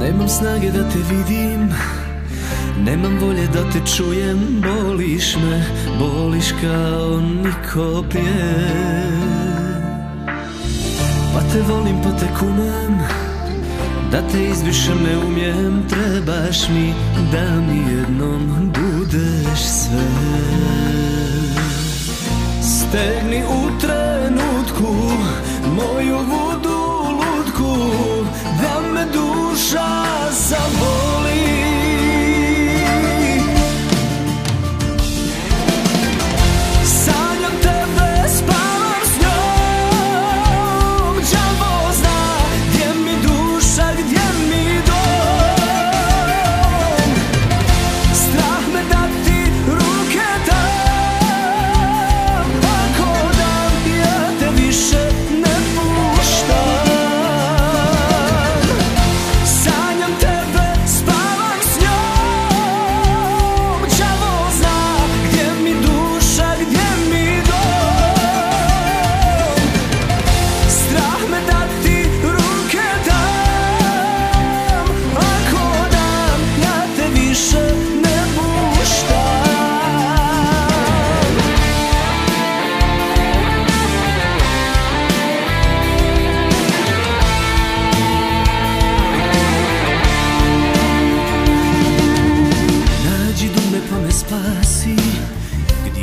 Nemam snage da te vidim Nemam volje da te čujem. Boliš me, boliš kao niko prije. Pa te volim, pa te kumam Da te izvišem ne umijem Trebaš mi da mi jednom budeš sve. Stegni u trenutku Moju vudu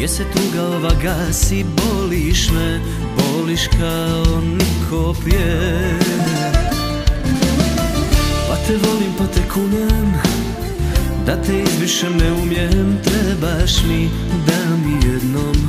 Gdje se tuga ova gasi Boliš me, boliš kao niko prije Pa te volim, pa te kunem Da te izvišem ne umijem Trebaš mi da mi jednom